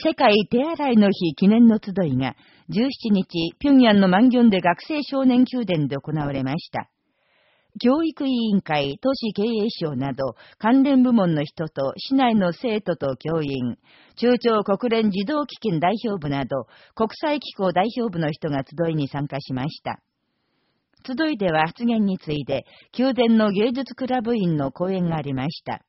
世界手洗いの日記念の集いが17日、平壌の万ンで学生少年宮殿で行われました。教育委員会、都市経営省など関連部門の人と市内の生徒と教員、中朝国連児童基金代表部など国際機構代表部の人が集いに参加しました。集いでは発言について、宮殿の芸術クラブ員の講演がありました。